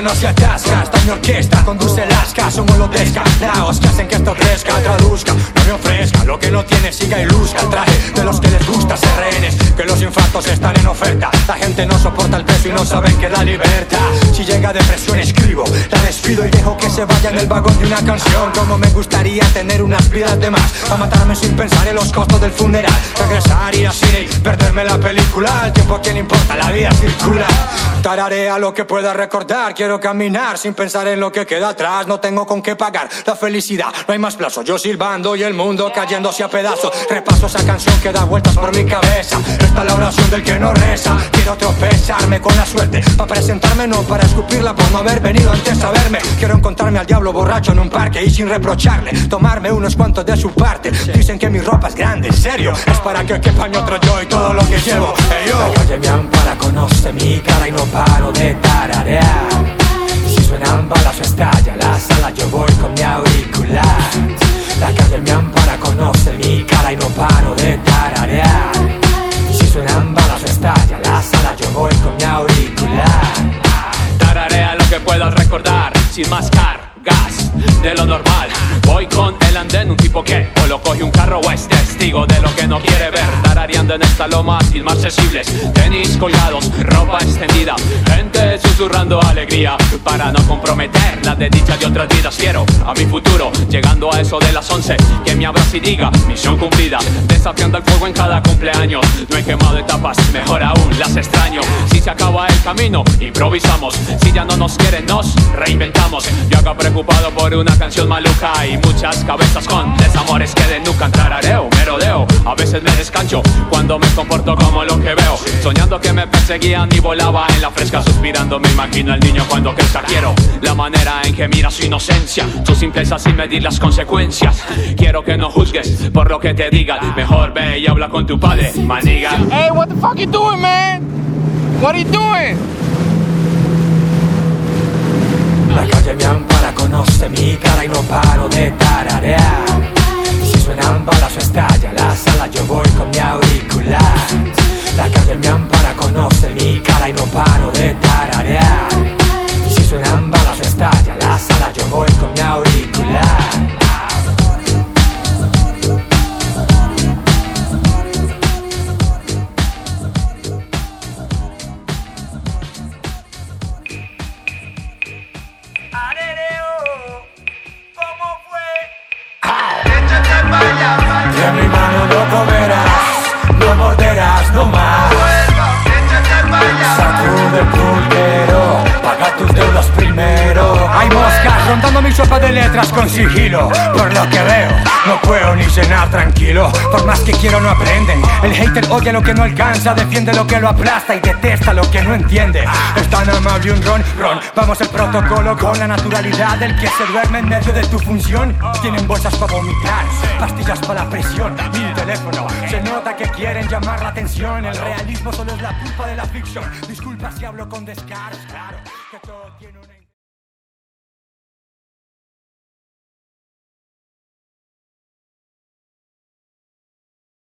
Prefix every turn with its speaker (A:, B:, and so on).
A: no se atasca. Esta mi orquesta conduce lasca Somos los descartados que hacen que esto crezca Traduzca, no me ofrezca. Lo que no tiene siga y luzca. El traje de los que les gusta ser rehenes Que los infartos están en oferta. La gente no soporta el peso y no saben que da libertad. Si llega depresión escribo La despido y dejo que se vaya en el vagón de una canción. Como me gustaría tener unas vidas de más A matarme sin pensar en los costos del funeral. Regresar, ir a cine y perderme la película. El tiempo a quien importa, la vida circula. Tararea lo que pueda recordar Quiero caminar sin pensar en lo que queda atrás. No tengo con qué pagar la felicidad. No hay más plazo, yo silbando y el mundo cayéndose a pedazos. Repaso esa canción que da vueltas por mi cabeza. Esta es la oración del que no reza. Quiero tropezarme con la suerte. Para presentarme, no para escupirla por no haber venido antes a verme. Quiero encontrarme al diablo borracho en un parque Y sin reprocharle, tomarme unos cuantos de su parte. Dicen que mi ropa es grande, en serio. Es para que quepa mi otro yo y todo lo que llevo. Hey, yo. Ampara, conoce mi cara y no paro de tararear. Si suenan balas o estalla la sala yo voy con mi auricular. La calle me ampara, conoce mi cara y no paro de tararear. Si suenan balas o estalla la sala yo voy con mi auricular.
B: Tararea lo que puedas recordar sin más cargas de lo normal. Voy con el andén, un tipo que o lo coge un carro o es testigo de lo que no quiere ver. Tarareando en esta loma sin más accesibles, tenis colgados, ropa extendida, gente susurrando alegría para no comprometer la desdicha de otras vidas. Quiero a mi futuro, llegando a eso de las 11, que me abrace y diga misión cumplida, desafiando el fuego en cada cumpleaños. No he quemado etapas, mejor aún las extraño. Si se acaba el camino, improvisamos. Si ya no nos quieren, nos reinventamos. Yo acá preocupado por una canción maluca y muchas cabezas con desamores que denucan. Tarareo, merodeo, a veces me descancho cuando me comporto como lo que veo. Soñando que me perseguían y volaba en la fresca, suspirando. Me imagino el niño cuando crezca. Quiero la manera en que mira su inocencia, su simpleza sin medir las consecuencias. Quiero que no juzgues por lo que te digan. Mejor ve y habla con tu padre, maniga.
C: Hey, what the fuck you doing, man? What are you doing?
A: Mi cara y no paro de tararear sigilo. Por lo que veo, no puedo ni cenar tranquilo. Por más que quiero, no aprenden. El hater odia lo que no alcanza, defiende lo que lo aplasta y detesta lo que no entiende. Es tan amable un ron, ron. Vamos el protocolo con la naturalidad del que se duerme en medio de tu función. Tienen bolsas para vomitar, pastillas para la presión, mil teléfono. Se nota que quieren llamar la atención. El realismo solo es la culpa de la ficción. Disculpa si hablo con descaro, claro que todo tiene una.